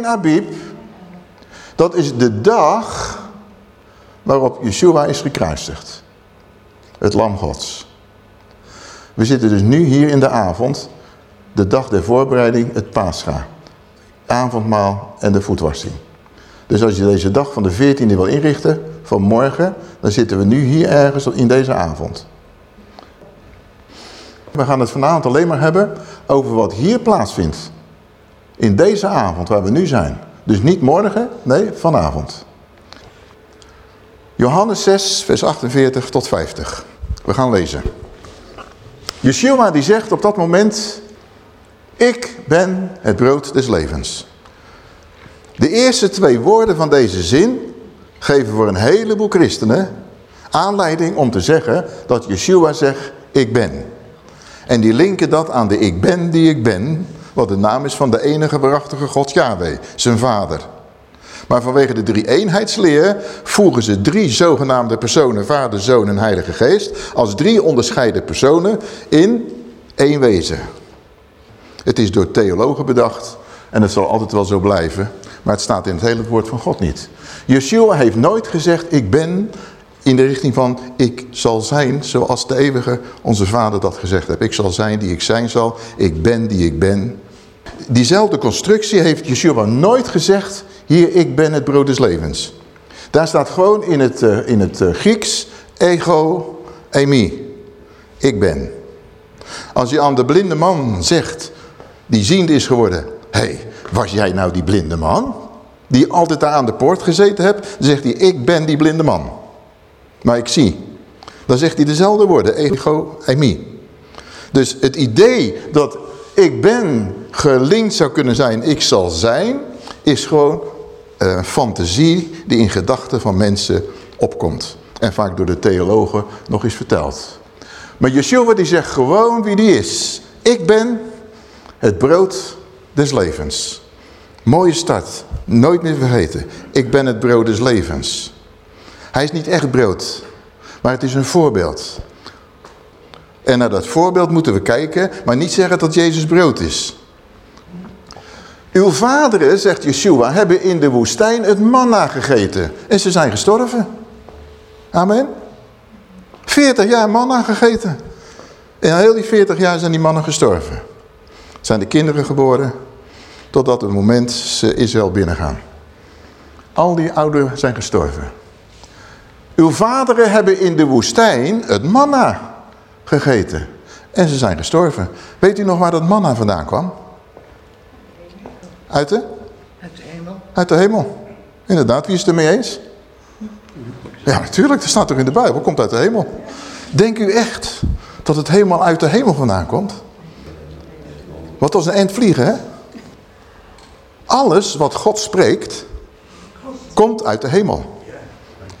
14 Abib, dat is de dag waarop Yeshua is gekruisigd. Het lam gods. We zitten dus nu hier in de avond, de dag der voorbereiding, het Pascha. Avondmaal en de voetwassing. Dus als je deze dag van de 14e wil inrichten, van morgen, dan zitten we nu hier ergens in deze avond. We gaan het vanavond alleen maar hebben over wat hier plaatsvindt. In deze avond waar we nu zijn. Dus niet morgen, nee, vanavond. Johannes 6, vers 48 tot 50. We gaan lezen. Yeshua die zegt op dat moment, ik ben het brood des levens. De eerste twee woorden van deze zin geven voor een heleboel christenen aanleiding om te zeggen dat Yeshua zegt, ik ben. En die linken dat aan de ik ben die ik ben, wat de naam is van de enige waarachtige God Yahweh, zijn vader. Maar vanwege de drie-eenheidsleer voegen ze drie zogenaamde personen, vader, zoon en heilige geest, als drie onderscheiden personen in één wezen. Het is door theologen bedacht en het zal altijd wel zo blijven, maar het staat in het hele woord van God niet. Yeshua heeft nooit gezegd, ik ben in de richting van ik zal zijn zoals de eeuwige onze vader dat gezegd heeft. Ik zal zijn die ik zijn zal, ik ben die ik ben. Diezelfde constructie heeft Yeshua nooit gezegd, hier ik ben het brood des levens. Daar staat gewoon in het, uh, in het uh, Grieks, ego, emi, ik ben. Als je aan de blinde man zegt, die ziende is geworden, hé, hey, was jij nou die blinde man? Die altijd daar aan de poort gezeten hebt, dan zegt hij, ik ben die blinde man. Maar ik zie. Dan zegt hij dezelfde woorden, ego, emi. Dus het idee dat ik ben gelinkt zou kunnen zijn, ik zal zijn, is gewoon een fantasie die in gedachten van mensen opkomt. En vaak door de theologen nog eens verteld. Maar Yeshua die zegt gewoon wie die is. Ik ben het brood des levens. Mooie start. Nooit meer vergeten. Ik ben het brood des levens. Hij is niet echt brood. Maar het is een voorbeeld. En naar dat voorbeeld moeten we kijken. Maar niet zeggen dat Jezus brood is. Uw vaderen, zegt Yeshua, hebben in de woestijn het manna gegeten. En ze zijn gestorven. Amen. 40 jaar manna gegeten. En heel die 40 jaar zijn die mannen gestorven. Zijn de kinderen geboren. Totdat het moment ze Israël binnengaan. Al die ouderen zijn gestorven. Uw vaderen hebben in de woestijn het manna gegeten. En ze zijn gestorven. Weet u nog waar dat manna vandaan kwam? Uit de? Uit de hemel. Uit de hemel. Inderdaad, wie is het ermee eens? Ja, natuurlijk, dat staat toch in de Bijbel, komt uit de hemel. Denk u echt dat het helemaal uit de hemel vandaan komt? Wat als een eind vliegen, hè? Alles wat God spreekt, komt uit de hemel.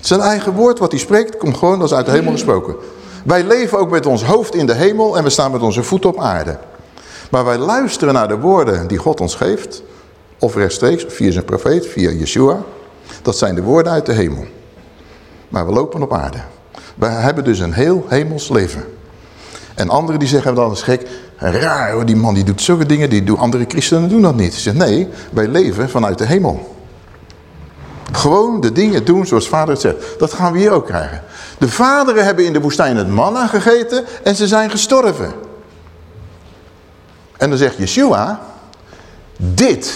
Zijn eigen woord wat hij spreekt, komt gewoon als uit de hemel gesproken. Wij leven ook met ons hoofd in de hemel en we staan met onze voeten op aarde. Maar wij luisteren naar de woorden die God ons geeft. Of rechtstreeks, via zijn profeet, via Yeshua. Dat zijn de woorden uit de hemel. Maar we lopen op aarde. Wij hebben dus een heel hemels leven. En anderen die zeggen dan is gek. Raar die man die doet zulke dingen. Die doen, andere christenen doen dat niet. Ze zeggen nee, wij leven vanuit de hemel. Gewoon de dingen doen zoals vader het zegt. Dat gaan we hier ook krijgen. De vaderen hebben in de woestijn het manna gegeten en ze zijn gestorven. En dan zegt Yeshua, dit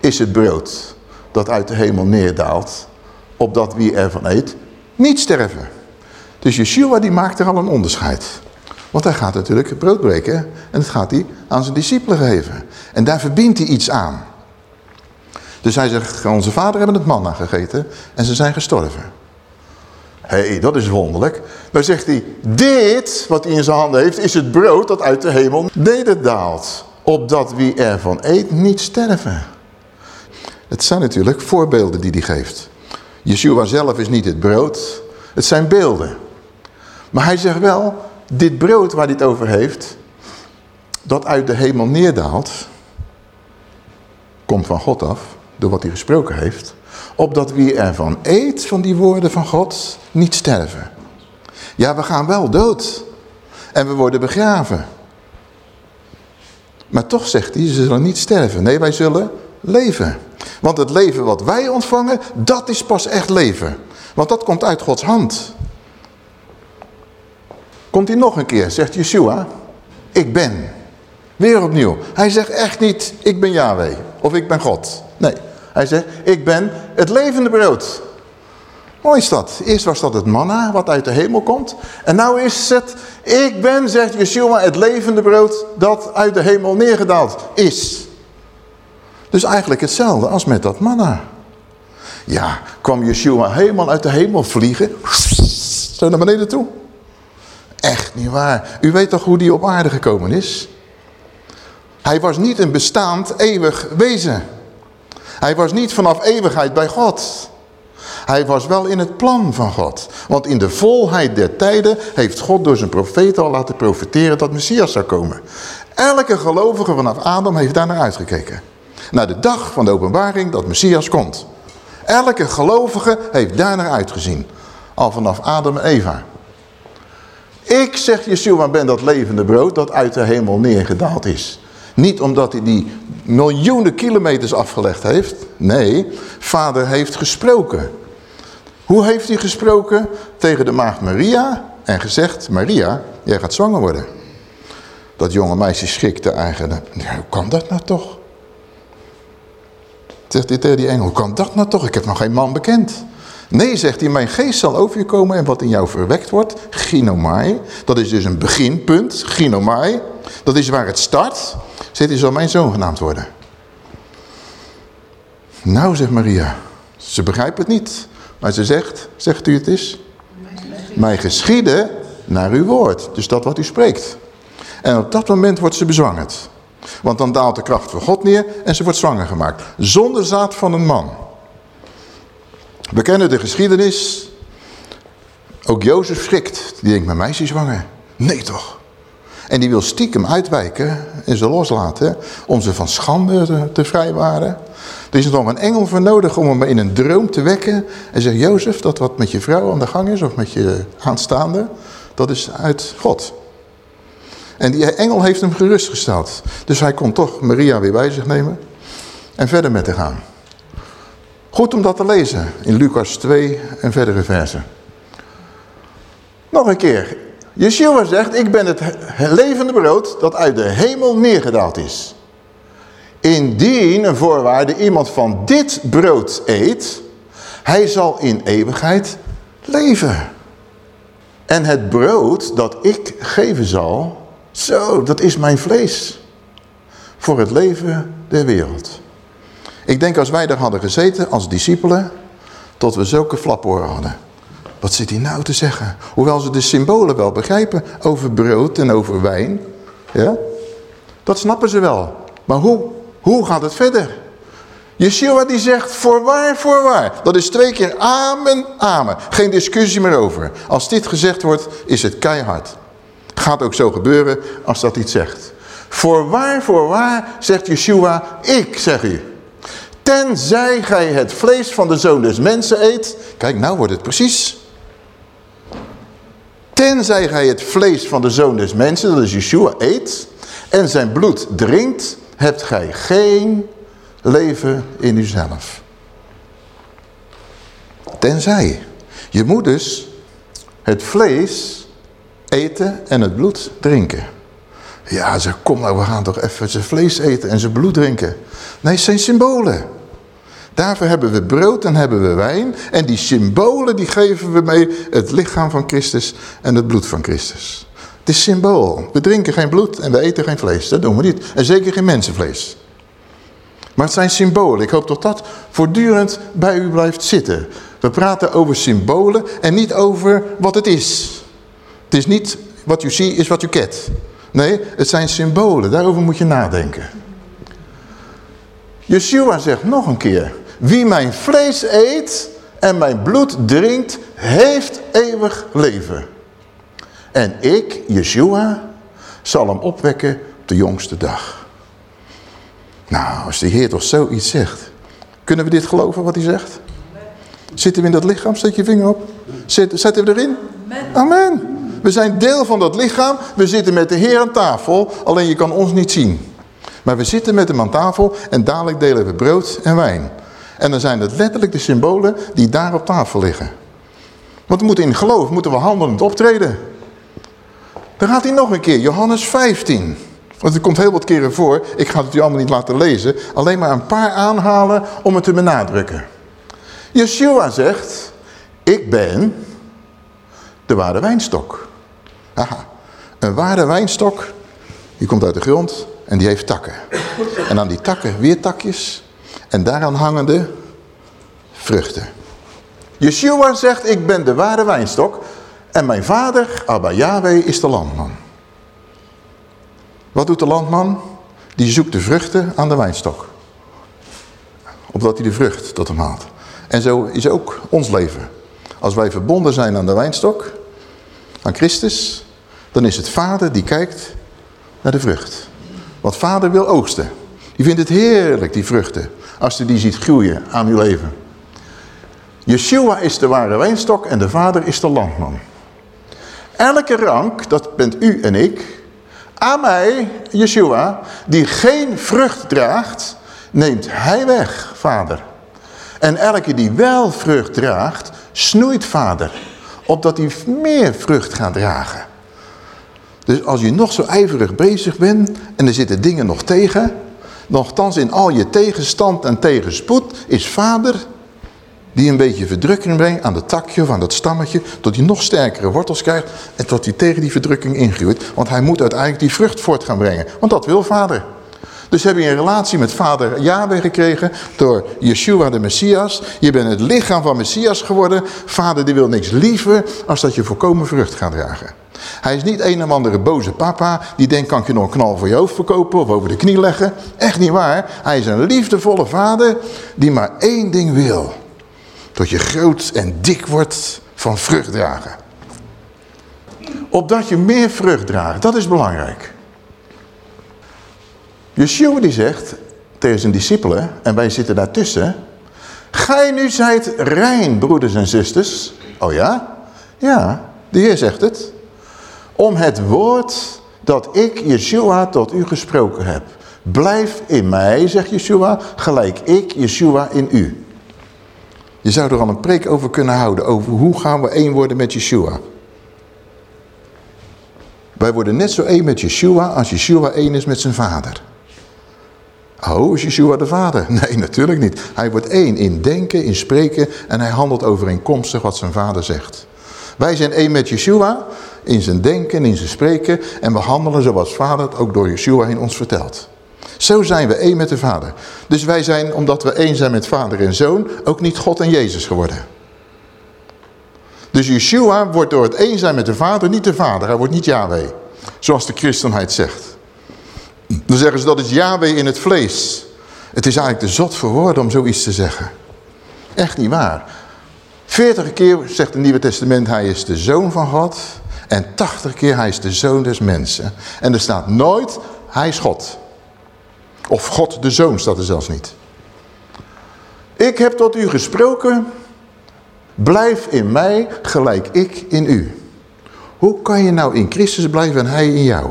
is het brood dat uit de hemel neerdaalt, opdat wie ervan eet, niet sterven. Dus Yeshua die maakt er al een onderscheid. Want hij gaat natuurlijk het brood breken en dat gaat hij aan zijn discipelen geven. En daar verbindt hij iets aan. Dus hij zegt, onze vader hebben het manna gegeten en ze zijn gestorven. Hé, hey, dat is wonderlijk. Dan zegt hij, dit wat hij in zijn handen heeft, is het brood dat uit de hemel nederdaalt. Opdat wie ervan eet, niet sterven. Het zijn natuurlijk voorbeelden die hij geeft. Yeshua zelf is niet het brood, het zijn beelden. Maar hij zegt wel, dit brood waar hij het over heeft, dat uit de hemel neerdaalt, komt van God af, door wat hij gesproken heeft. Opdat wie ervan eet, van die woorden van God, niet sterven. Ja, we gaan wel dood. En we worden begraven. Maar toch zegt hij, ze zullen niet sterven. Nee, wij zullen leven. Want het leven wat wij ontvangen, dat is pas echt leven. Want dat komt uit Gods hand. Komt hij nog een keer, zegt Yeshua, ik ben. Weer opnieuw. Hij zegt echt niet, ik ben Yahweh of ik ben God. Nee, hij zegt, ik ben het levende brood. Mooi is dat. Eerst was dat het manna wat uit de hemel komt. En nou is het, ik ben, zegt Yeshua, het levende brood dat uit de hemel neergedaald is. Dus eigenlijk hetzelfde als met dat manna. Ja, kwam Yeshua helemaal uit de hemel vliegen. Zo naar beneden toe. Echt niet waar. U weet toch hoe die op aarde gekomen is? Hij was niet een bestaand eeuwig wezen. Hij was niet vanaf eeuwigheid bij God. Hij was wel in het plan van God. Want in de volheid der tijden heeft God door zijn profeet al laten profeteren dat Messias zou komen. Elke gelovige vanaf Adam heeft daar naar uitgekeken. Naar de dag van de openbaring dat Messias komt. Elke gelovige heeft daar naar uitgezien. Al vanaf Adam en Eva. Ik, zegt Yeshua, ben dat levende brood dat uit de hemel neergedaald is. Niet omdat hij die miljoenen kilometers afgelegd heeft. Nee, vader heeft gesproken. Hoe heeft hij gesproken? Tegen de maagd Maria en gezegd, Maria, jij gaat zwanger worden. Dat jonge meisje schrikte eigenlijk. Ja, hoe kan dat nou toch? Zegt hij tegen die engel, hoe kan dat nou toch? Ik heb nog geen man bekend. Nee, zegt hij, mijn geest zal over je komen en wat in jou verwekt wordt, ginomai. Dat is dus een beginpunt, ginomai. Dat is waar het start. Zegt hij, zal mijn zoon genaamd worden. Nou, zegt Maria, ze begrijpt het niet. Maar ze zegt, zegt u het is? Mij geschieden naar uw woord. Dus dat wat u spreekt. En op dat moment wordt ze bezwangerd. Want dan daalt de kracht van God neer en ze wordt zwanger gemaakt. Zonder zaad van een man. We kennen de geschiedenis. Ook Jozef schrikt. Die denkt, mijn meisje is zwanger. Nee toch. En die wil stiekem uitwijken en ze loslaten. Om ze van schande te, te vrijwaren. Er is nog een engel voor nodig om hem in een droom te wekken. En zegt, Jozef, dat wat met je vrouw aan de gang is, of met je aanstaande, dat is uit God. En die engel heeft hem gerustgesteld. Dus hij kon toch Maria weer bij zich nemen en verder met haar gaan. Goed om dat te lezen in Lucas 2 en verdere versen. Nog een keer. Yeshua zegt, ik ben het levende brood dat uit de hemel neergedaald is. Indien een voorwaarde iemand van dit brood eet, hij zal in eeuwigheid leven. En het brood dat ik geven zal, zo, dat is mijn vlees. Voor het leven der wereld. Ik denk als wij daar hadden gezeten als discipelen, tot we zulke flaporen hadden. Wat zit hij nou te zeggen? Hoewel ze de symbolen wel begrijpen over brood en over wijn. Ja? Dat snappen ze wel. Maar hoe hoe gaat het verder? Yeshua die zegt voorwaar, voorwaar. Dat is twee keer amen, amen. Geen discussie meer over. Als dit gezegd wordt, is het keihard. Gaat ook zo gebeuren als dat iets zegt. Voorwaar, voorwaar, zegt Yeshua, ik zeg u. Tenzij gij het vlees van de zoon des mensen eet. Kijk, nou wordt het precies. Tenzij gij het vlees van de zoon des mensen, dat is Yeshua, eet. En zijn bloed drinkt hebt gij geen leven in uzelf. Tenzij. Je moet dus het vlees eten en het bloed drinken. Ja, ze kom nou, we gaan toch even zijn vlees eten en zijn bloed drinken. Nee, het zijn symbolen. Daarvoor hebben we brood en hebben we wijn. En die symbolen die geven we mee het lichaam van Christus en het bloed van Christus. Het is symbool. We drinken geen bloed en we eten geen vlees. Dat doen we niet. En zeker geen mensenvlees. Maar het zijn symbolen. Ik hoop dat dat voortdurend bij u blijft zitten. We praten over symbolen en niet over wat het is. Het is niet wat u ziet is wat u kent. Nee, het zijn symbolen. Daarover moet je nadenken. Yeshua zegt nog een keer. Wie mijn vlees eet en mijn bloed drinkt, heeft eeuwig leven. En ik, Yeshua, zal hem opwekken op de jongste dag. Nou, als de Heer toch zoiets zegt. Kunnen we dit geloven wat hij zegt? Zitten we in dat lichaam? Steek je vinger op. Zetten we erin? Amen. We zijn deel van dat lichaam. We zitten met de Heer aan tafel. Alleen je kan ons niet zien. Maar we zitten met hem aan tafel en dadelijk delen we brood en wijn. En dan zijn het letterlijk de symbolen die daar op tafel liggen. Want we moeten in geloof, moeten we handelend optreden. Dan gaat hij nog een keer, Johannes 15. Want het komt heel wat keren voor. Ik ga het u allemaal niet laten lezen. Alleen maar een paar aanhalen om het te benadrukken. Yeshua zegt, ik ben de ware wijnstok. Aha, een ware wijnstok, die komt uit de grond en die heeft takken. En aan die takken weer takjes en daaraan hangende vruchten. Yeshua zegt, ik ben de ware wijnstok en mijn vader, Abba Yahweh, is de landman. Wat doet de landman? Die zoekt de vruchten aan de wijnstok. Opdat hij de vrucht tot hem haalt. En zo is ook ons leven. Als wij verbonden zijn aan de wijnstok, aan Christus, dan is het vader die kijkt naar de vrucht. Want vader wil oogsten. Die vindt het heerlijk, die vruchten, als hij die ziet groeien aan uw leven. Yeshua is de ware wijnstok en de vader is de landman. Elke rank, dat bent u en ik, aan mij, Yeshua, die geen vrucht draagt, neemt hij weg, vader. En elke die wel vrucht draagt, snoeit vader, opdat hij meer vrucht gaat dragen. Dus als je nog zo ijverig bezig bent en er zitten dingen nog tegen, nogthans in al je tegenstand en tegenspoed is vader die een beetje verdrukking brengt aan het takje of aan dat stammetje, tot hij nog sterkere wortels krijgt en tot hij tegen die verdrukking ingroeit. Want hij moet uiteindelijk die vrucht voort gaan brengen, want dat wil vader. Dus heb je een relatie met vader Yahweh gekregen door Yeshua de Messias. Je bent het lichaam van Messias geworden. Vader die wil niks liever als dat je volkomen vrucht gaat dragen. Hij is niet een of andere boze papa die denkt kan ik je nog een knal voor je hoofd verkopen of over de knie leggen. Echt niet waar. Hij is een liefdevolle vader die maar één ding wil. Dat je groot en dik wordt van vrucht dragen. Opdat je meer vrucht draagt, dat is belangrijk. Yeshua die zegt tegen zijn discipelen, en wij zitten daartussen. Gij nu zijt rein, broeders en zusters. Oh ja? Ja, de Heer zegt het. Om het woord dat ik, Yeshua, tot u gesproken heb. Blijf in mij, zegt Yeshua, gelijk ik, Yeshua, in u. Je zou er al een preek over kunnen houden, over hoe gaan we één worden met Yeshua. Wij worden net zo één met Yeshua als Yeshua één is met zijn vader. Oh, is Yeshua de vader? Nee, natuurlijk niet. Hij wordt één in denken, in spreken en hij handelt overeenkomstig wat zijn vader zegt. Wij zijn één met Yeshua in zijn denken, in zijn spreken en we handelen zoals vader het ook door Yeshua in ons vertelt. Zo zijn we één met de vader. Dus wij zijn, omdat we één zijn met vader en zoon, ook niet God en Jezus geworden. Dus Yeshua wordt door het één zijn met de vader niet de vader, hij wordt niet Yahweh. Zoals de christenheid zegt. Dan zeggen ze dat is Yahweh in het vlees. Het is eigenlijk te zot voor woorden om zoiets te zeggen. Echt niet waar. Veertig keer zegt het Nieuwe Testament hij is de zoon van God. En tachtig keer hij is de zoon des mensen. En er staat nooit hij is God. Of God de zoon staat er zelfs niet. Ik heb tot u gesproken. Blijf in mij gelijk ik in u. Hoe kan je nou in Christus blijven en hij in jou?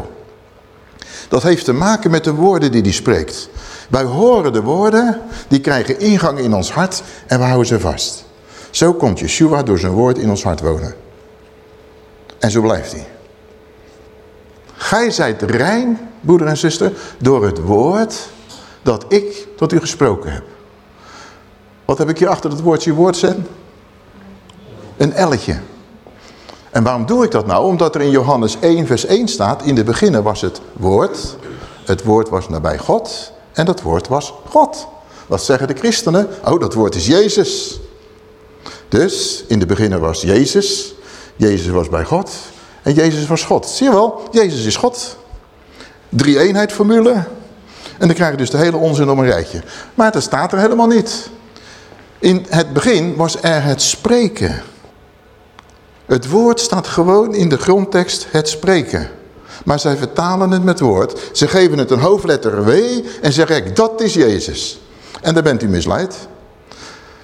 Dat heeft te maken met de woorden die hij spreekt. Wij horen de woorden, die krijgen ingang in ons hart en we houden ze vast. Zo komt Yeshua door zijn woord in ons hart wonen. En zo blijft hij. Gij zijt rein, broeder en zuster, door het woord dat ik tot u gesproken heb. Wat heb ik hier achter het woordje woord zetten? Een elletje. En waarom doe ik dat nou? Omdat er in Johannes 1 vers 1 staat, in de beginnen was het woord. Het woord was nabij God en dat woord was God. Wat zeggen de christenen? Oh, dat woord is Jezus. Dus in de beginnen was Jezus. Jezus was bij God en Jezus was God. Zie je wel, Jezus is God. Drie eenheid formule. En dan krijg je dus de hele onzin om een rijtje. Maar dat staat er helemaal niet. In het begin was er het spreken. Het woord staat gewoon in de grondtekst het spreken. Maar zij vertalen het met woord. Ze geven het een hoofdletter W en zeggen dat is Jezus. En daar bent u misleid.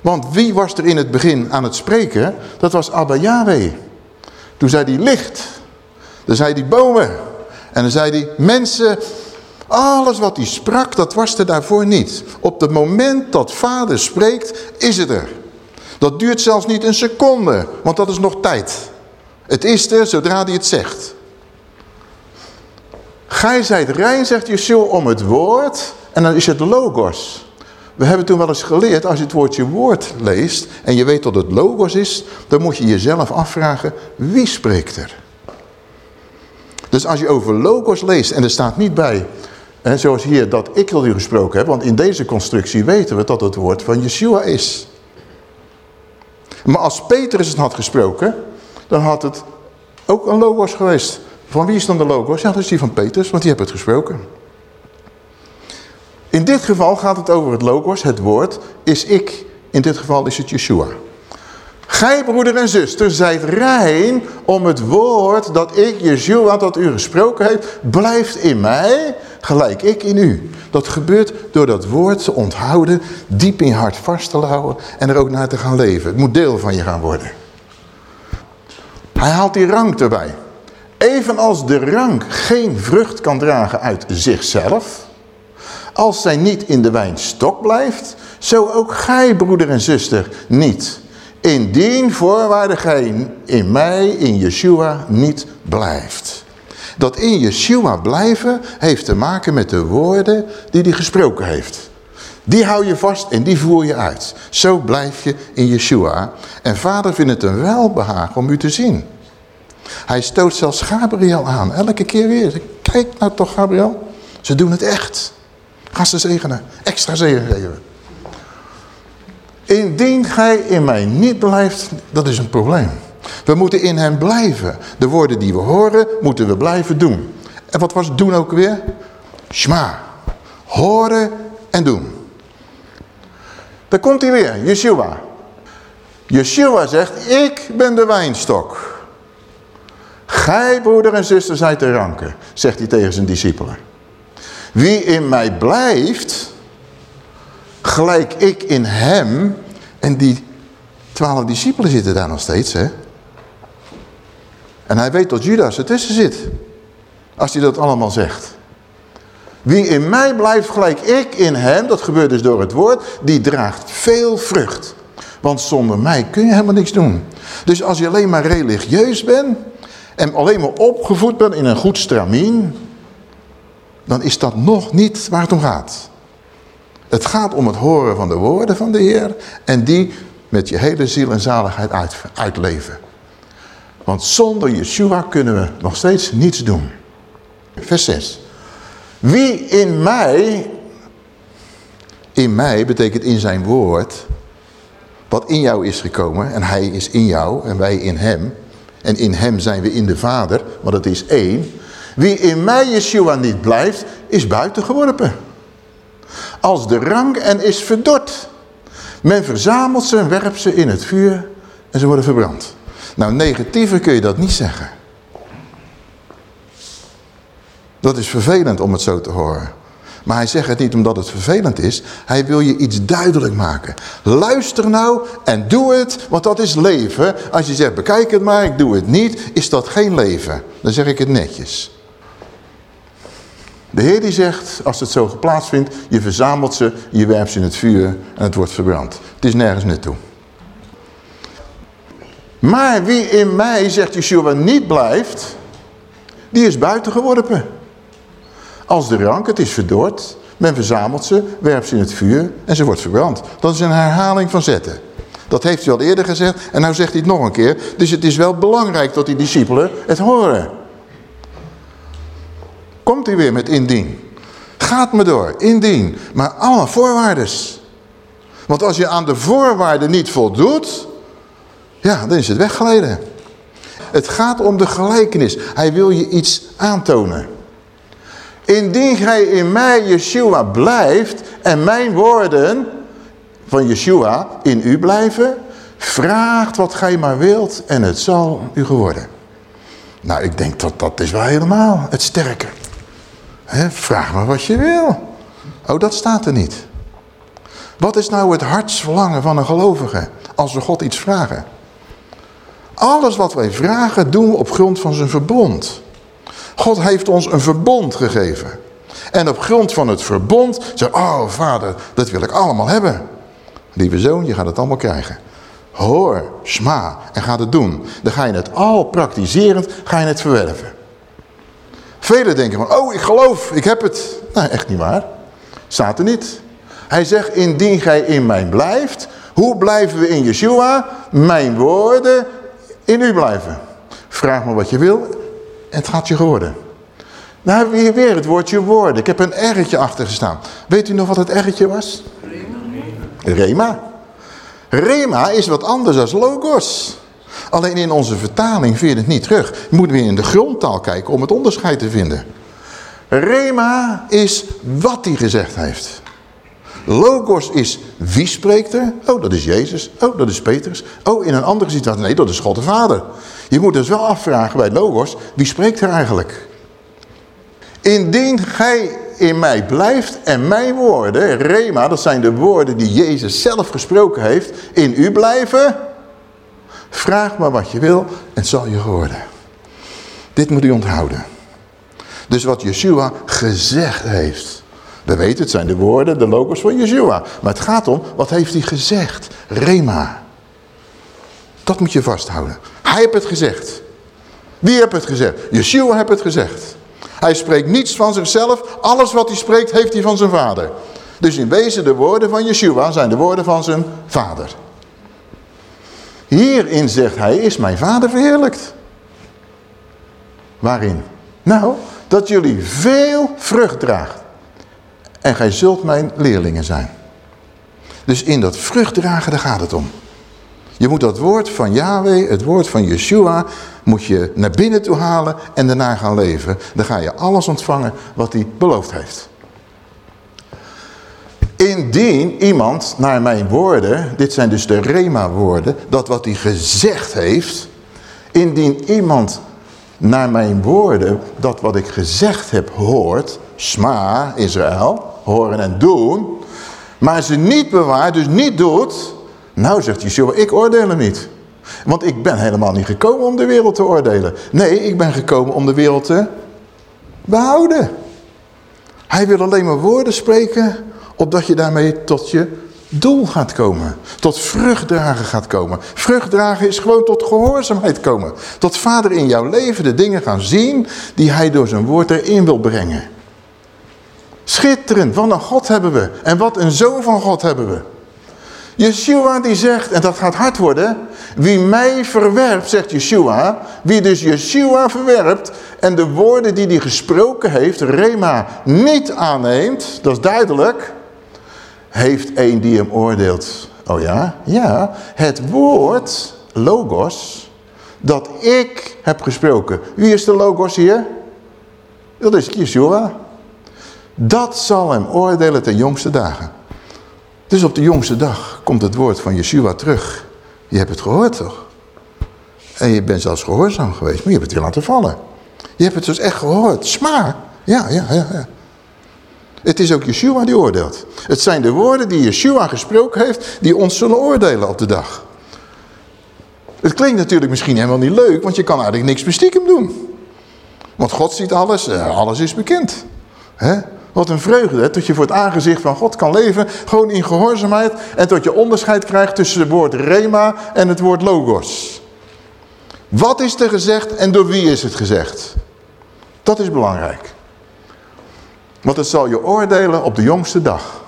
Want wie was er in het begin aan het spreken? Dat was Abba Yahweh. Toen zei hij licht. Dan zei hij bomen. En dan zei hij mensen Alles wat hij sprak, dat was er daarvoor niet. Op het moment dat vader spreekt, is het er. Dat duurt zelfs niet een seconde, want dat is nog tijd. Het is er zodra hij het zegt. Gij zijt rein, zegt Yeshua, om het woord. En dan is het logos. We hebben toen wel eens geleerd, als je het woordje woord leest... en je weet dat het logos is... dan moet je jezelf afvragen, wie spreekt er? Dus als je over logos leest en er staat niet bij... Zoals hier, dat ik tot u gesproken heb... want in deze constructie weten we dat het woord van Yeshua is. Maar als Petrus het had gesproken... dan had het ook een logos geweest. Van wie is dan de logos? Ja, dat is die van Petrus, want die heeft het gesproken. In dit geval gaat het over het logos, het woord, is ik. In dit geval is het Yeshua. Gij, broeder en zuster, zijt rein om het woord dat ik, Yeshua, dat u gesproken heeft, blijft in mij, gelijk ik in u. Dat gebeurt door dat woord te onthouden, diep in je hart vast te houden en er ook naar te gaan leven. Het moet deel van je gaan worden. Hij haalt die rank erbij. Evenals de rank geen vrucht kan dragen uit zichzelf, als zij niet in de wijnstok blijft, zo ook gij, broeder en zuster, niet. Indien voorwaarde gij in mij, in Yeshua, niet blijft. Dat in Yeshua blijven heeft te maken met de woorden die hij gesproken heeft. Die hou je vast en die voer je uit. Zo blijf je in Yeshua. En vader vindt het een welbehagen om u te zien. Hij stoot zelfs Gabriel aan. Elke keer weer. Kijk nou toch Gabriel. Ze doen het echt. Ga ze zegenen. Extra zegen geven. Indien gij in mij niet blijft, dat is een probleem. We moeten in hem blijven. De woorden die we horen, moeten we blijven doen. En wat was doen ook weer? Shma. Horen en doen. Daar komt hij weer, Yeshua. Yeshua zegt, ik ben de wijnstok. Gij, broeder en zuster, zijt de ranken, zegt hij tegen zijn discipelen. Wie in mij blijft, gelijk ik in hem. En die twaalf discipelen zitten daar nog steeds. Hè? En hij weet dat Judas ertussen zit. Als hij dat allemaal zegt. Wie in mij blijft gelijk ik in hem, dat gebeurt dus door het woord, die draagt veel vrucht. Want zonder mij kun je helemaal niks doen. Dus als je alleen maar religieus bent en alleen maar opgevoed bent in een goed stramien, dan is dat nog niet waar het om gaat. Het gaat om het horen van de woorden van de Heer en die met je hele ziel en zaligheid uit, uitleven. Want zonder Yeshua kunnen we nog steeds niets doen. Vers 6. Wie in mij, in mij betekent in zijn woord, wat in jou is gekomen en hij is in jou en wij in hem. En in hem zijn we in de Vader, want het is één. Wie in mij Yeshua niet blijft, is buitengeworpen. Als de rank en is verdord. Men verzamelt ze en werpt ze in het vuur en ze worden verbrand. Nou, negatiever kun je dat niet zeggen. Dat is vervelend om het zo te horen. Maar hij zegt het niet omdat het vervelend is. Hij wil je iets duidelijk maken. Luister nou en doe het, want dat is leven. Als je zegt, bekijk het maar, ik doe het niet, is dat geen leven. Dan zeg ik het netjes. De Heer die zegt, als het zo geplaatst vindt, je verzamelt ze, je werpt ze in het vuur en het wordt verbrand. Het is nergens naartoe. Maar wie in mij, zegt Yeshua, niet blijft, die is buiten geworpen. Als de rank, het is verdord, men verzamelt ze, werpt ze in het vuur en ze wordt verbrand. Dat is een herhaling van zetten. Dat heeft hij al eerder gezegd en nu zegt hij het nog een keer. Dus het is wel belangrijk dat die discipelen het horen. Komt hij weer met indien. Gaat me door, indien. Maar alle voorwaardes. Want als je aan de voorwaarden niet voldoet, ja, dan is het weggeleden. Het gaat om de gelijkenis. Hij wil je iets aantonen. Indien gij in mij, Yeshua, blijft en mijn woorden van Yeshua in u blijven, vraagt wat gij maar wilt en het zal u geworden. Nou, ik denk dat dat is wel helemaal het sterke. Vraag maar wat je wil. Oh, dat staat er niet. Wat is nou het hartsverlangen van een gelovige als we God iets vragen? Alles wat wij vragen doen we op grond van zijn verbond. God heeft ons een verbond gegeven. En op grond van het verbond zei, oh vader, dat wil ik allemaal hebben. Lieve zoon, je gaat het allemaal krijgen. Hoor, sma en ga het doen. Dan ga je het al praktiserend, ga je het verwerven. Velen denken van, oh ik geloof, ik heb het. Nou, echt niet waar. Staat er niet. Hij zegt, indien gij in mij blijft, hoe blijven we in Yeshua? Mijn woorden in u blijven. Vraag me wat je wil en het gaat je geworden. Nou hebben we hier weer het woordje woorden. Ik heb een erretje achter gestaan. Weet u nog wat het erretje was? Rema. Rema. Rema is wat anders dan logos. Alleen in onze vertaling vind je het niet terug. Je moet weer in de grondtaal kijken om het onderscheid te vinden. Rema is wat hij gezegd heeft. Logos is wie spreekt er? Oh, dat is Jezus. Oh, dat is Petrus. Oh, in een andere situatie. Nee, dat is God de Vader. Je moet dus wel afvragen bij Logos, wie spreekt er eigenlijk? Indien gij in mij blijft en mijn woorden, Rema, dat zijn de woorden die Jezus zelf gesproken heeft, in u blijven, vraag maar wat je wil en het zal je geworden. Dit moet u onthouden. Dus wat Yeshua gezegd heeft. We weten, het zijn de woorden, de logos van Yeshua. Maar het gaat om, wat heeft hij gezegd? Rema. Dat moet je vasthouden. Hij heeft het gezegd. Wie heeft het gezegd? Yeshua heeft het gezegd. Hij spreekt niets van zichzelf. Alles wat hij spreekt, heeft hij van zijn vader. Dus in wezen de woorden van Yeshua zijn de woorden van zijn vader. Hierin zegt hij, is mijn vader verheerlijkt. Waarin? Nou, dat jullie veel vrucht draagt. En gij zult mijn leerlingen zijn. Dus in dat vruchtdragen, daar gaat het om. Je moet dat woord van Yahweh, het woord van Yeshua, moet je naar binnen toe halen en daarna gaan leven. Dan ga je alles ontvangen wat hij beloofd heeft. Indien iemand naar mijn woorden, dit zijn dus de Rema woorden, dat wat hij gezegd heeft. Indien iemand naar mijn woorden, dat wat ik gezegd heb, hoort, sma, Israël, horen en doen, maar ze niet bewaart, dus niet doet, nou zegt Yeshua, ik oordeel hem niet. Want ik ben helemaal niet gekomen om de wereld te oordelen. Nee, ik ben gekomen om de wereld te behouden. Hij wil alleen maar woorden spreken, opdat je daarmee tot je doel gaat komen. Tot vruchtdragen gaat komen. Vruchtdragen is gewoon tot gehoorzaamheid komen. Tot vader in jouw leven de dingen gaan zien die hij door zijn woord erin wil brengen. Schitterend, wat een God hebben we. En wat een zoon van God hebben we. Yeshua die zegt, en dat gaat hard worden, wie mij verwerpt, zegt Yeshua, wie dus Yeshua verwerpt en de woorden die hij gesproken heeft, Rema, niet aanneemt, dat is duidelijk, heeft een die hem oordeelt. Oh ja? Ja, het woord, logos, dat ik heb gesproken. Wie is de logos hier? Dat is Yeshua. Dat zal hem oordelen ten jongste dagen. Dus op de jongste dag komt het woord van Yeshua terug. Je hebt het gehoord toch? En je bent zelfs gehoorzaam geweest, maar je hebt het weer laten vallen. Je hebt het dus echt gehoord. Smaar. Ja, ja, ja, ja. Het is ook Yeshua die oordeelt. Het zijn de woorden die Yeshua gesproken heeft, die ons zullen oordelen op de dag. Het klinkt natuurlijk misschien helemaal niet leuk, want je kan eigenlijk niks bestiekem doen. Want God ziet alles, eh, alles is bekend. Wat een vreugde, dat je voor het aangezicht van God kan leven, gewoon in gehoorzaamheid. En dat je onderscheid krijgt tussen het woord rema en het woord logos. Wat is er gezegd en door wie is het gezegd? Dat is belangrijk. Want het zal je oordelen op de jongste dag.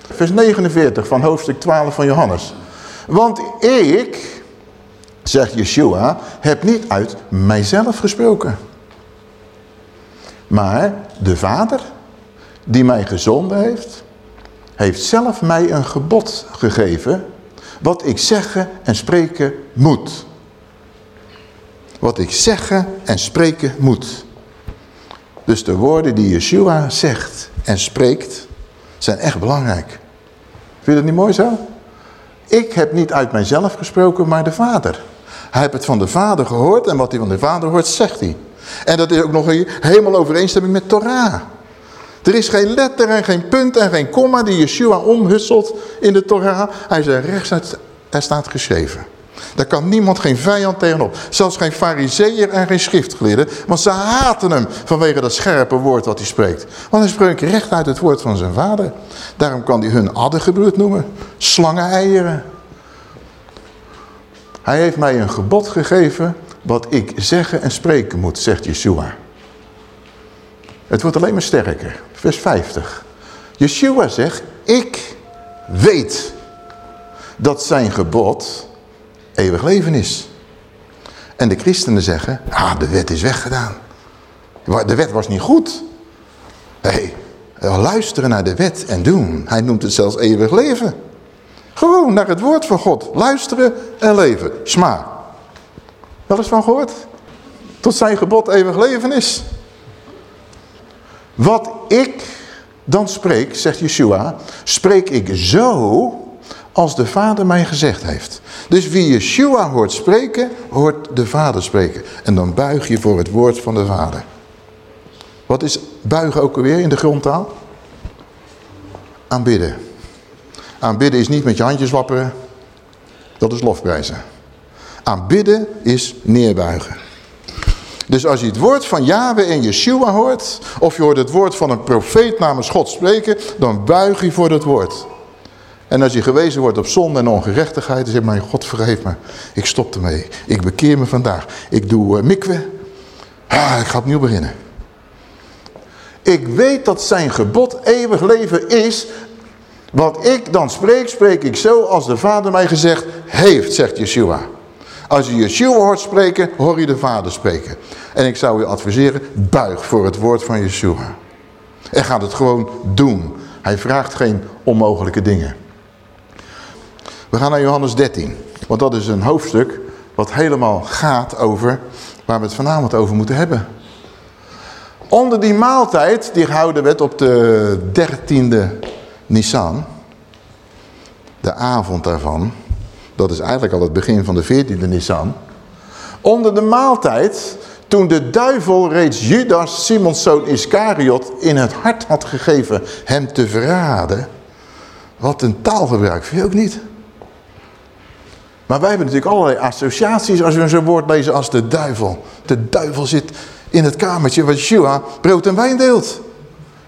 Vers 49 van hoofdstuk 12 van Johannes. Want ik, zegt Yeshua, heb niet uit mijzelf gesproken. Maar de Vader die mij gezonden heeft, heeft zelf mij een gebod gegeven wat ik zeggen en spreken moet. Wat ik zeggen en spreken moet. Dus de woorden die Yeshua zegt en spreekt zijn echt belangrijk. Vind je dat niet mooi zo? Ik heb niet uit mijzelf gesproken, maar de Vader. Hij heeft het van de Vader gehoord en wat hij van de Vader hoort, zegt hij. En dat is ook nog helemaal overeenstemming met Torah. Er is geen letter en geen punt en geen komma die Yeshua omhusselt in de Torah. Hij zei rechts, er staat geschreven. Daar kan niemand geen vijand tegenop. Zelfs geen fariseeër en geen schriftgeleerde. Want ze haten hem vanwege dat scherpe woord wat hij spreekt. Want hij spreekt recht uit het woord van zijn vader. Daarom kan hij hun addengebroed noemen. Slangeneieren. Hij heeft mij een gebod gegeven wat ik zeggen en spreken moet, zegt Yeshua. Het wordt alleen maar sterker. Vers 50. Yeshua zegt, ik weet dat zijn gebod eeuwig leven is. En de christenen zeggen, ah, de wet is weggedaan. De wet was niet goed. Nee, luisteren naar de wet en doen. Hij noemt het zelfs eeuwig leven. Gewoon naar het woord van God. Luisteren en leven. Sma. Wel eens van gehoord? Tot zijn gebod eeuwig leven is. Wat ik dan spreek, zegt Yeshua, spreek ik zo als de vader mij gezegd heeft. Dus wie Yeshua hoort spreken, hoort de vader spreken. En dan buig je voor het woord van de vader. Wat is buigen ook alweer in de grondtaal? Aanbidden. Aanbidden is niet met je handjes wapperen. Dat is lofprijzen. Aanbidden is neerbuigen. Dus als je het woord van Yahweh en Yeshua hoort, of je hoort het woord van een profeet namens God spreken, dan buig je voor dat woord. En als je gewezen wordt op zonde en ongerechtigheid, dan zeg mijn God vergeef me. Ik stop ermee. Ik bekeer me vandaag. Ik doe uh, mikwe. Ah, ik ga opnieuw beginnen. Ik weet dat zijn gebod eeuwig leven is. Wat ik dan spreek, spreek ik zo als de Vader mij gezegd heeft, zegt Yeshua. Als je Yeshua hoort spreken, hoor je de Vader spreken. En ik zou u adviseren, buig voor het woord van Yeshua. En gaat het gewoon doen. Hij vraagt geen onmogelijke dingen. We gaan naar Johannes 13. Want dat is een hoofdstuk wat helemaal gaat over waar we het vanavond over moeten hebben. Onder die maaltijd die gehouden werd op de 13e Nisan, de avond daarvan, dat is eigenlijk al het begin van de 14e Nisan. Onder de maaltijd, toen de duivel reeds Judas, Simons zoon Iscariot, in het hart had gegeven hem te verraden. Wat een taalgebruik, vind je ook niet? Maar wij hebben natuurlijk allerlei associaties als we zo'n woord lezen als de duivel. De duivel zit in het kamertje waar Yeshua brood en wijn deelt.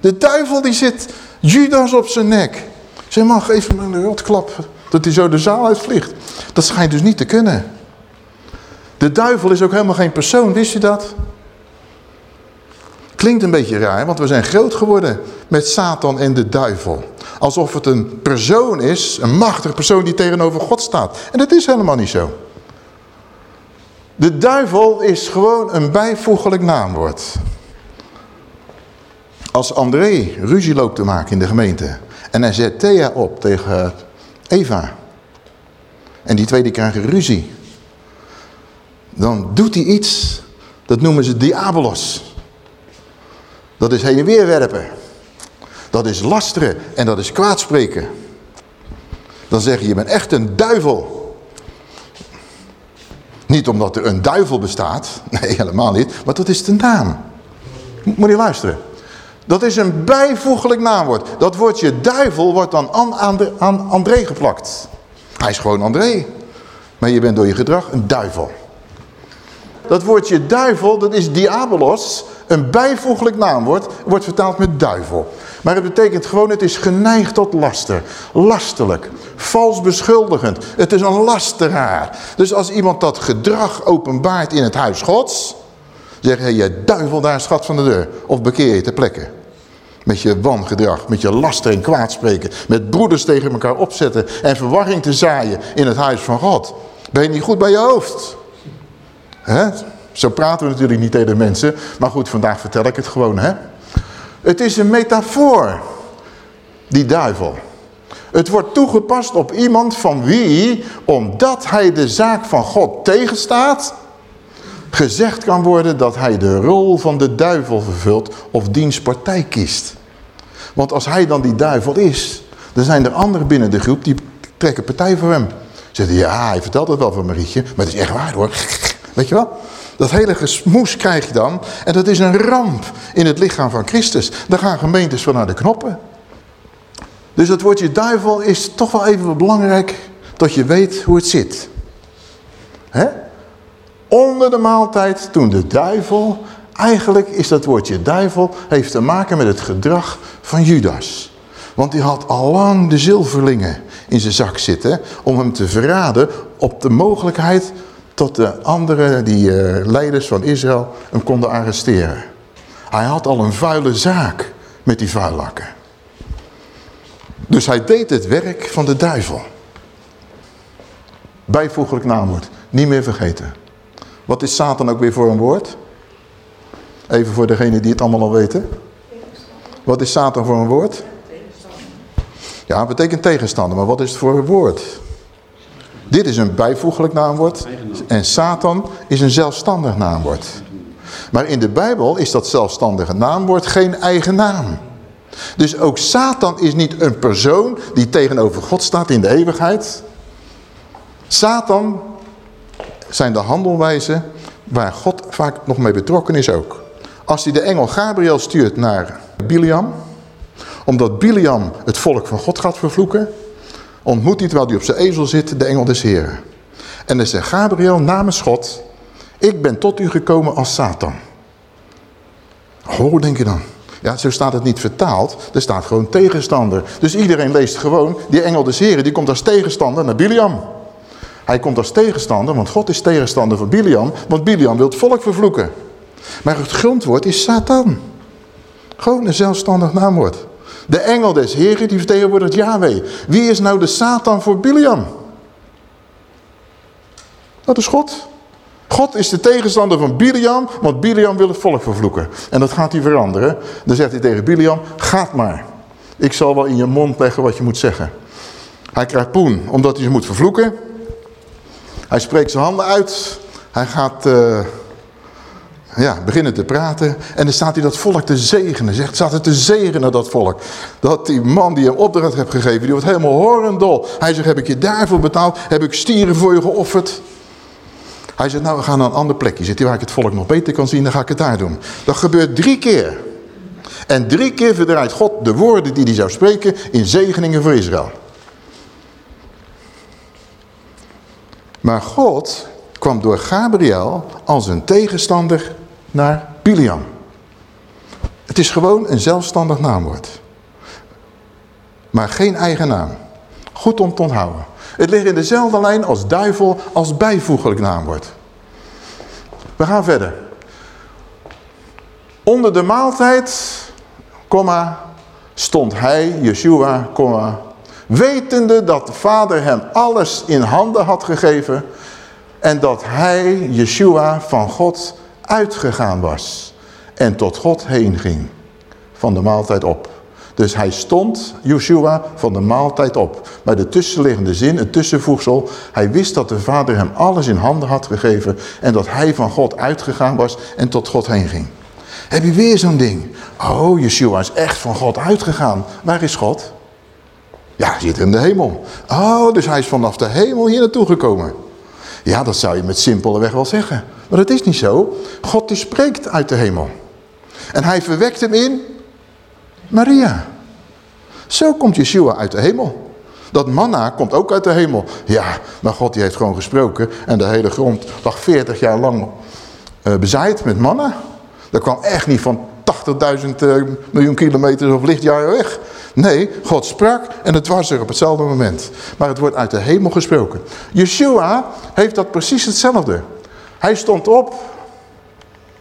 De duivel die zit Judas op zijn nek. Zeg man, geef hem een rotklap dat hij zo de zaal uitvliegt. Dat schijnt dus niet te kunnen. De duivel is ook helemaal geen persoon, wist je dat? Klinkt een beetje raar, want we zijn groot geworden met Satan en de duivel. Alsof het een persoon is, een machtige persoon die tegenover God staat. En dat is helemaal niet zo. De duivel is gewoon een bijvoeglijk naamwoord. Als André ruzie loopt te maken in de gemeente... en hij zet Thea op tegen Eva... en die twee die krijgen ruzie... dan doet hij iets, dat noemen ze diabolos. Dat is heen en weer werpen. Dat is lasteren en dat is kwaadspreken. Dan zeg je, je bent echt een duivel. Niet omdat er een duivel bestaat. Nee, helemaal niet. Maar dat is de naam. Moet je luisteren. Dat is een bijvoeglijk naamwoord. Dat woordje duivel wordt dan aan, aan André geplakt. Hij is gewoon André. Maar je bent door je gedrag een duivel. Dat woordje duivel, dat is diabolos. Een bijvoeglijk naamwoord wordt vertaald met duivel. Maar het betekent gewoon, het is geneigd tot laster. Lastelijk. Vals beschuldigend. Het is een lasteraar. Dus als iemand dat gedrag openbaart in het huis gods... zeg je, je duivel daar schat van de deur. Of bekeer je ter plekke. Met je wangedrag, met je laster en kwaadspreken. Met broeders tegen elkaar opzetten en verwarring te zaaien in het huis van God. Ben je niet goed bij je hoofd? Hè? Zo praten we natuurlijk niet tegen mensen. Maar goed, vandaag vertel ik het gewoon. Hè? Het is een metafoor, die duivel. Het wordt toegepast op iemand van wie, omdat hij de zaak van God tegenstaat, gezegd kan worden dat hij de rol van de duivel vervult of diens partij kiest. Want als hij dan die duivel is, dan zijn er anderen binnen de groep die trekken partij voor hem. Zeggen, ja, hij vertelt het wel van Marietje, maar het is echt waar hoor. Weet je wel? Dat hele gesmoes krijg je dan. En dat is een ramp in het lichaam van Christus. Daar gaan gemeentes van naar de knoppen. Dus dat woordje duivel is toch wel even belangrijk dat je weet hoe het zit. Hè? Onder de maaltijd toen de duivel, eigenlijk is dat woordje duivel, heeft te maken met het gedrag van Judas. Want die had al lang de zilverlingen in zijn zak zitten om hem te verraden op de mogelijkheid tot de andere die, uh, leiders van Israël hem konden arresteren. Hij had al een vuile zaak met die vuillakken. Dus hij deed het werk van de duivel. Bijvoeglijk naamwoord. Niet meer vergeten. Wat is Satan ook weer voor een woord? Even voor degenen die het allemaal al weten. Wat is Satan voor een woord? Ja, het betekent tegenstander. Maar wat is het voor een woord? Dit is een bijvoeglijk naamwoord. En Satan is een zelfstandig naamwoord. Maar in de Bijbel is dat zelfstandige naamwoord geen eigen naam. Dus ook Satan is niet een persoon die tegenover God staat in de eeuwigheid. Satan zijn de handelwijzen waar God vaak nog mee betrokken is ook. Als hij de engel Gabriel stuurt naar Biliam, omdat Biliam het volk van God gaat vervloeken, ontmoet hij terwijl hij op zijn ezel zit de engel des Heren. En dan zegt Gabriel namens God, ik ben tot u gekomen als Satan. Hoe denk je dan? Ja, zo staat het niet vertaald. Er staat gewoon tegenstander. Dus iedereen leest gewoon, die engel des Heren, die komt als tegenstander naar Biliam. Hij komt als tegenstander, want God is tegenstander van Biliam. Want Biliam wil het volk vervloeken. Maar het grondwoord is Satan. Gewoon een zelfstandig naamwoord. De engel des Heren die vertegenwoordigt Yahweh. Wie is nou de Satan voor Biliam? Dat is God. God is de tegenstander van Biliam, want Biliam wil het volk vervloeken. En dat gaat hij veranderen. Dan zegt hij tegen Biliam, gaat maar. Ik zal wel in je mond leggen wat je moet zeggen. Hij krijgt poen, omdat hij ze moet vervloeken. Hij spreekt zijn handen uit. Hij gaat uh, ja, beginnen te praten. En dan staat hij dat volk te zegenen. Zegt, staat het te zegenen dat volk. Dat die man die hem opdracht heeft gegeven, die wordt helemaal horendol. Hij zegt, heb ik je daarvoor betaald? Heb ik stieren voor je geofferd? Hij zegt, nou we gaan naar een ander plekje. Zit hij waar ik het volk nog beter kan zien, dan ga ik het daar doen. Dat gebeurt drie keer. En drie keer verdraait God de woorden die hij zou spreken in zegeningen voor Israël. Maar God kwam door Gabriel als een tegenstander naar Biliam. Het is gewoon een zelfstandig naamwoord. Maar geen eigen naam. Goed om te onthouden. Het ligt in dezelfde lijn als duivel als bijvoeglijk naamwoord. We gaan verder. Onder de maaltijd, komma, stond hij, Yeshua, wetende dat de vader hem alles in handen had gegeven en dat hij, Yeshua, van God uitgegaan was en tot God heen ging van de maaltijd op. Dus hij stond, Yeshua, van de maaltijd op. Bij de tussenliggende zin, het tussenvoegsel. Hij wist dat de vader hem alles in handen had gegeven. En dat hij van God uitgegaan was en tot God heen ging. Heb je weer zo'n ding. Oh, Yeshua is echt van God uitgegaan. Waar is God? Ja, hij zit in de hemel. Oh, dus hij is vanaf de hemel hier naartoe gekomen. Ja, dat zou je met simpele weg wel zeggen. Maar dat is niet zo. God die spreekt uit de hemel. En hij verwekt hem in Maria. Zo komt Yeshua uit de hemel. Dat manna komt ook uit de hemel. Ja, maar God die heeft gewoon gesproken. En de hele grond lag 40 jaar lang uh, bezaaid met manna. Dat kwam echt niet van 80.000 uh, miljoen kilometer of lichtjaren weg. Nee, God sprak en het was er op hetzelfde moment. Maar het wordt uit de hemel gesproken. Yeshua heeft dat precies hetzelfde. Hij stond op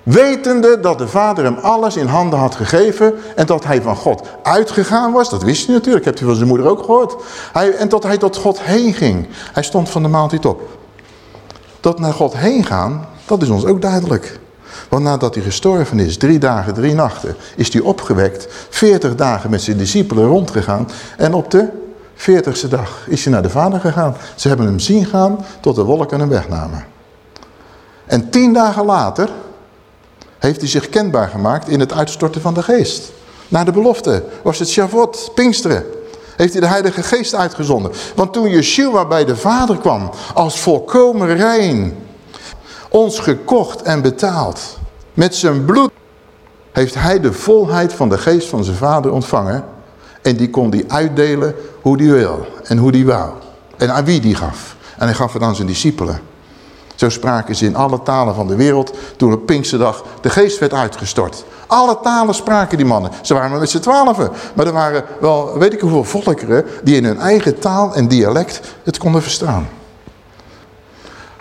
Wetende dat de vader hem alles in handen had gegeven en dat hij van God uitgegaan was. Dat wist hij natuurlijk, hebt u van zijn moeder ook gehoord. Hij, en dat hij tot God heen ging. Hij stond van de maaltijd op. Dat naar God heen gaan, dat is ons ook duidelijk. Want nadat hij gestorven is, drie dagen, drie nachten, is hij opgewekt. Veertig dagen met zijn discipelen rondgegaan. En op de veertigste dag is hij naar de vader gegaan. Ze hebben hem zien gaan tot de wolken hem wegnamen. En tien dagen later heeft hij zich kenbaar gemaakt in het uitstorten van de geest. Na de belofte was het Shavuot, Pinksteren. Heeft hij de Heilige Geest uitgezonden. Want toen Yeshua bij de Vader kwam, als volkomen rein, ons gekocht en betaald, met zijn bloed, heeft hij de volheid van de geest van zijn Vader ontvangen. En die kon hij uitdelen hoe hij wil en hoe hij wou. En aan wie die gaf. En hij gaf het aan zijn discipelen. Zo spraken ze in alle talen van de wereld toen op Pinksterdag de geest werd uitgestort. Alle talen spraken die mannen. Ze waren maar met z'n twaalfen. Maar er waren wel, weet ik hoeveel volkeren die in hun eigen taal en dialect het konden verstaan.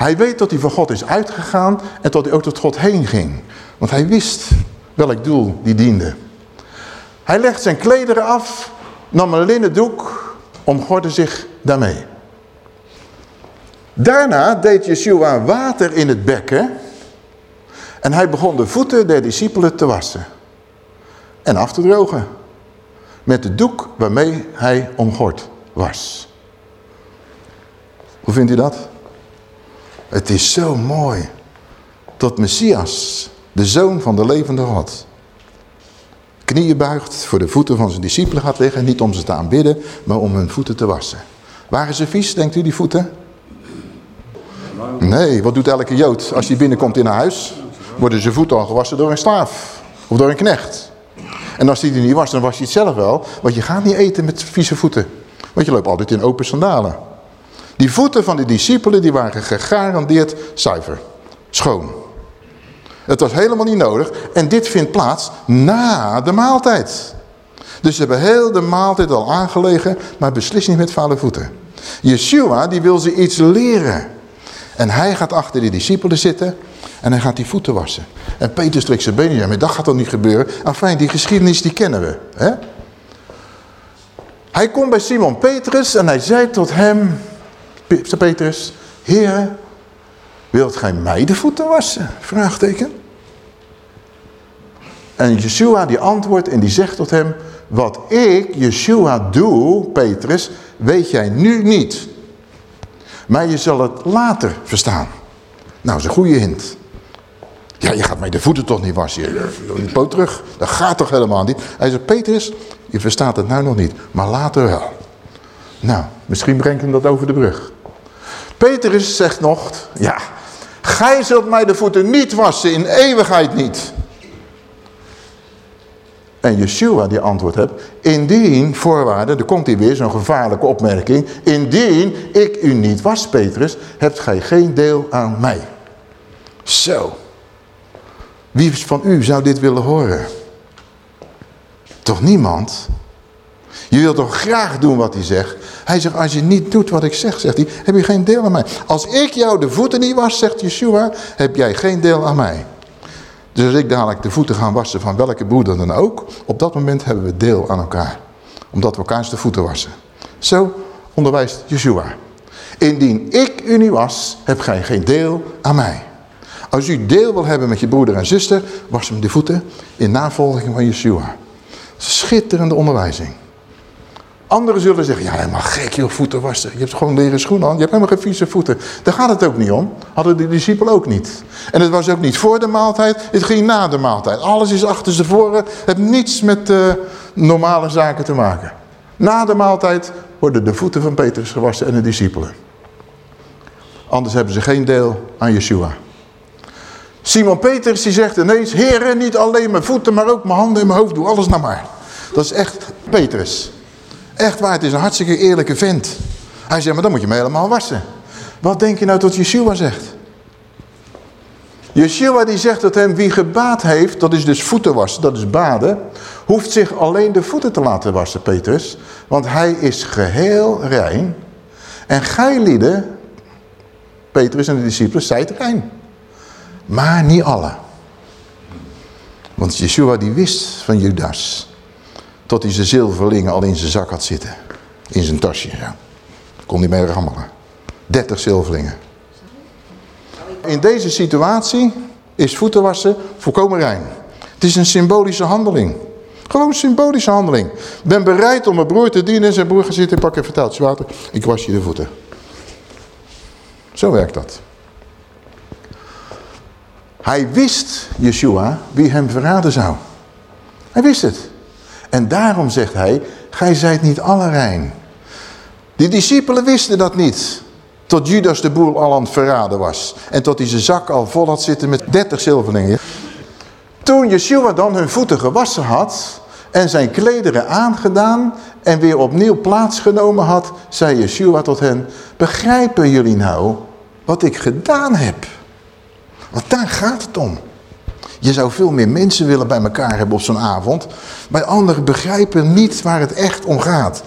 Hij weet dat hij van God is uitgegaan en dat hij ook tot God heen ging. Want hij wist welk doel die diende. Hij legt zijn klederen af, nam een linnen doek, omgorde zich daarmee. Daarna deed Yeshua water in het bekken en hij begon de voeten der discipelen te wassen en af te drogen met de doek waarmee hij omgord was. Hoe vindt u dat? Het is zo mooi dat Messias, de zoon van de levende God, knieën buigt, voor de voeten van zijn discipelen gaat liggen, niet om ze te aanbidden, maar om hun voeten te wassen. Waren ze vies, denkt u, die voeten? Nee, wat doet elke Jood als hij binnenkomt in een huis? Worden zijn voeten al gewassen door een slaaf of door een knecht. En als die er niet was, dan was hij het zelf wel. Want je gaat niet eten met vieze voeten. Want je loopt altijd in open sandalen. Die voeten van de discipelen die waren gegarandeerd zuiver. Schoon. Het was helemaal niet nodig. En dit vindt plaats na de maaltijd. Dus ze hebben heel de maaltijd al aangelegen, maar beslist niet met vuile voeten. Yeshua die wil ze iets leren. En hij gaat achter de discipelen zitten en hij gaat die voeten wassen. En Peter strikt zijn benen, ja, maar dat gaat toch niet gebeuren. Enfin, die geschiedenis die kennen we. Hè? Hij komt bij Simon Petrus en hij zei tot hem, Petrus, Heer, wilt gij mij de voeten wassen? Vraagteken. En Yeshua die antwoordt en die zegt tot hem, wat ik, Yeshua, doe, Petrus, weet jij nu niet. Maar je zal het later verstaan. Nou, dat is een goede hint. Ja, je gaat mij de voeten toch niet wassen. Je poot terug. Dat gaat toch helemaal niet. Hij zegt, Petrus, je verstaat het nou nog niet. Maar later wel. Nou, misschien brengt hem dat over de brug. Petrus zegt nog, ja, gij zult mij de voeten niet wassen, in eeuwigheid niet. En Yeshua die antwoord hebt, indien, voorwaarde, er komt hier weer zo'n gevaarlijke opmerking, indien ik u niet was, Petrus, hebt gij geen deel aan mij. Zo. Wie van u zou dit willen horen? Toch niemand? Je wilt toch graag doen wat hij zegt? Hij zegt, als je niet doet wat ik zeg, zegt hij, heb je geen deel aan mij. Als ik jou de voeten niet was, zegt Yeshua, heb jij geen deel aan mij. Dus als ik dadelijk de voeten ga wassen van welke broeder dan ook, op dat moment hebben we deel aan elkaar. Omdat we elkaars de voeten wassen. Zo onderwijst Yeshua. Indien ik u niet was, heb gij geen deel aan mij. Als u deel wil hebben met je broeder en zuster, was hem de voeten in navolging van Yeshua. Schitterende onderwijzing. Anderen zullen zeggen, ja helemaal gek je voeten wassen. Je hebt gewoon leren schoenen aan, je hebt helemaal geen vieze voeten. Daar gaat het ook niet om. Hadden de discipelen ook niet. En het was ook niet voor de maaltijd, het ging na de maaltijd. Alles is achter ze voren, heeft niets met uh, normale zaken te maken. Na de maaltijd worden de voeten van Petrus gewassen en de discipelen. Anders hebben ze geen deel aan Yeshua. Simon Petrus die zegt ineens, heren, niet alleen mijn voeten, maar ook mijn handen en mijn hoofd, doe alles naar maar. Dat is echt Petrus. Echt waar, het is een hartstikke eerlijke vent. Hij zegt, maar dan moet je me helemaal wassen. Wat denk je nou tot Yeshua zegt? Yeshua die zegt dat hem wie gebaat heeft, dat is dus voeten wassen, dat is baden, hoeft zich alleen de voeten te laten wassen, Petrus. Want hij is geheel rein. En gij lieden, Petrus en de discipelen, zijt rein. Maar niet alle. Want Yeshua die wist van Judas tot hij zijn zilverlingen al in zijn zak had zitten. In zijn tasje, ja. Kon niet meer rammelen. 30 zilverlingen. In deze situatie is voeten wassen volkomen rein. Het is een symbolische handeling. Gewoon een symbolische handeling. Ben bereid om mijn broer te dienen. Zijn broer gaat zitten, pak even vertaaltje water. Ik was je de voeten. Zo werkt dat. Hij wist, Yeshua, wie hem verraden zou. Hij wist het. En daarom zegt hij, gij zijt niet alle. Die discipelen wisten dat niet. Tot Judas de boel al aan het verraden was. En tot hij zijn zak al vol had zitten met 30 zilverlingen. Toen Yeshua dan hun voeten gewassen had en zijn klederen aangedaan en weer opnieuw plaatsgenomen had, zei Yeshua tot hen, begrijpen jullie nou wat ik gedaan heb. Want daar gaat het om. Je zou veel meer mensen willen bij elkaar hebben op zo'n avond. Maar anderen begrijpen niet waar het echt om gaat.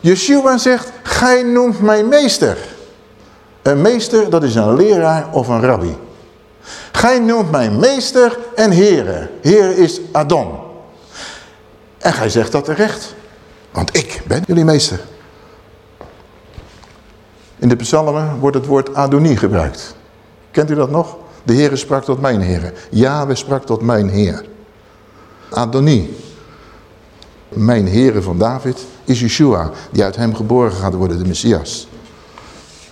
Yeshua zegt, gij noemt mij meester. Een meester, dat is een leraar of een rabbi. Gij noemt mij meester en heren. Heer is Adon. En gij zegt dat terecht. Want ik ben jullie meester. In de psalmen wordt het woord Adonie gebruikt. Kent u dat nog? De Heere sprak tot mijn Heere. Yahweh sprak tot mijn Heer. Adonie. Mijn Heere van David is Yeshua, die uit hem geboren gaat worden, de Messias.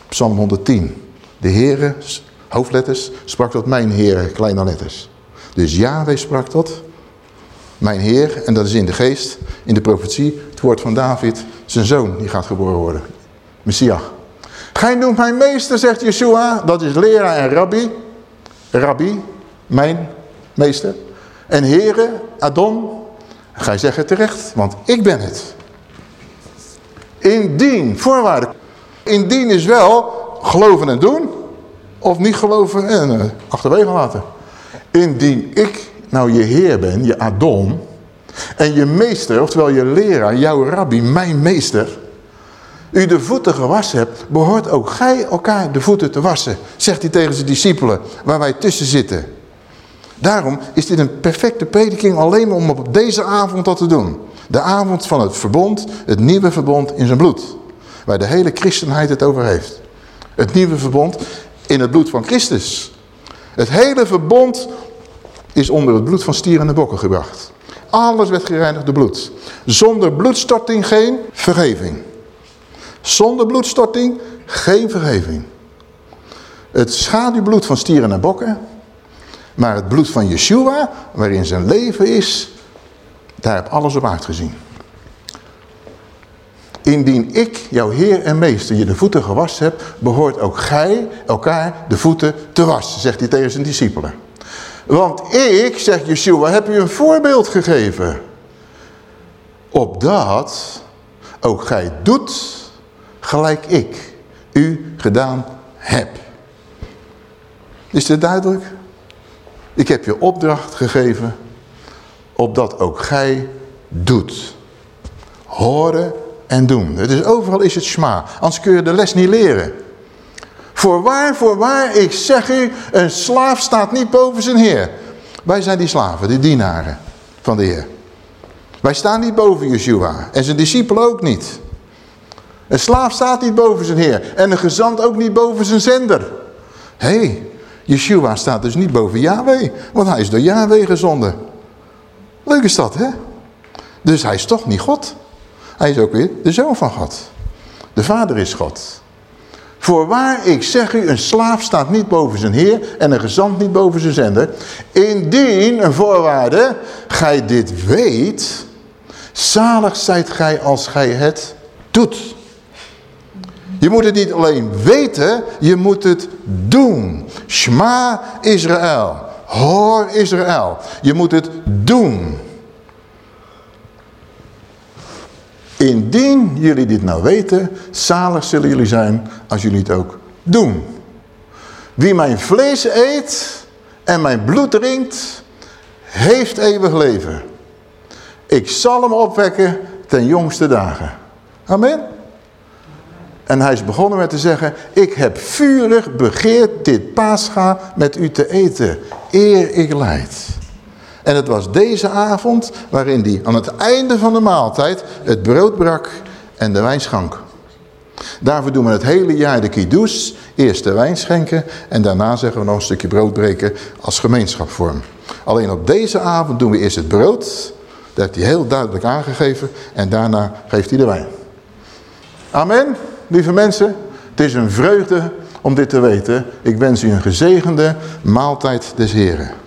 Psalm 110. De Heere, hoofdletters, sprak tot mijn Heer, kleine letters. Dus Yahweh sprak tot mijn Heer, en dat is in de geest, in de profetie, het woord van David, zijn zoon, die gaat geboren worden. Messias. Gij noemt mij meester, zegt Yeshua, dat is leraar en rabbi. Rabbi, mijn meester. En heren, Adon, gij zegt het terecht, want ik ben het. Indien, voorwaarde. Indien is wel geloven en doen, of niet geloven en uh, achterwege laten. Indien ik nou je heer ben, je Adon, en je meester, oftewel je leraar, jouw rabbi, mijn meester, u de voeten gewassen hebt, behoort ook gij elkaar de voeten te wassen, zegt hij tegen zijn discipelen, waar wij tussen zitten. Daarom is dit een perfecte prediking alleen om op deze avond dat te doen. De avond van het verbond, het nieuwe verbond in zijn bloed. Waar de hele christenheid het over heeft. Het nieuwe verbond in het bloed van Christus. Het hele verbond is onder het bloed van stieren en bokken gebracht. Alles werd gereinigd door bloed. Zonder bloedstorting geen vergeving. Zonder bloedstorting geen vergeving. Het schaduwbloed van stieren en bokken. Maar het bloed van Yeshua, waarin zijn leven is, daar heb alles op uitgezien. Indien ik, jouw Heer en Meester, je de voeten gewassen heb, behoort ook gij elkaar de voeten te wassen, zegt hij tegen zijn discipelen. Want ik, zegt Yeshua, heb u een voorbeeld gegeven. Opdat ook gij doet gelijk ik u gedaan heb. Is dit duidelijk? Ik heb je opdracht gegeven, opdat ook gij doet. Horen en doen. Dus overal is het schma, anders kun je de les niet leren. Voorwaar, voorwaar, ik zeg u, een slaaf staat niet boven zijn heer. Wij zijn die slaven, die dienaren van de heer. Wij staan niet boven Yeshua en zijn discipelen ook niet. Een slaaf staat niet boven zijn heer. En een gezant ook niet boven zijn zender. Hé, hey, Yeshua staat dus niet boven Yahweh. Want hij is door Yahweh gezonden. Leuk is dat, hè? Dus hij is toch niet God. Hij is ook weer de zoon van God. De vader is God. Voorwaar, ik zeg u, een slaaf staat niet boven zijn heer en een gezant niet boven zijn zender. Indien, een voorwaarde, gij dit weet, zalig zijt gij als gij het doet. Je moet het niet alleen weten, je moet het doen. Shma Israël. Hoor Israël. Je moet het doen. Indien jullie dit nou weten, zalig zullen jullie zijn als jullie het ook doen. Wie mijn vlees eet en mijn bloed drinkt, heeft eeuwig leven. Ik zal hem opwekken ten jongste dagen. Amen. En hij is begonnen met te zeggen, ik heb vurig begeerd dit paascha met u te eten, eer ik leid. En het was deze avond waarin hij aan het einde van de maaltijd het brood brak en de wijn schank. Daarvoor doen we het hele jaar de kiddush, eerst de wijn schenken en daarna zeggen we nog een stukje brood breken als gemeenschapsvorm. Alleen op deze avond doen we eerst het brood, dat heeft hij heel duidelijk aangegeven en daarna geeft hij de wijn. Amen lieve mensen. Het is een vreugde om dit te weten. Ik wens u een gezegende maaltijd des Heren.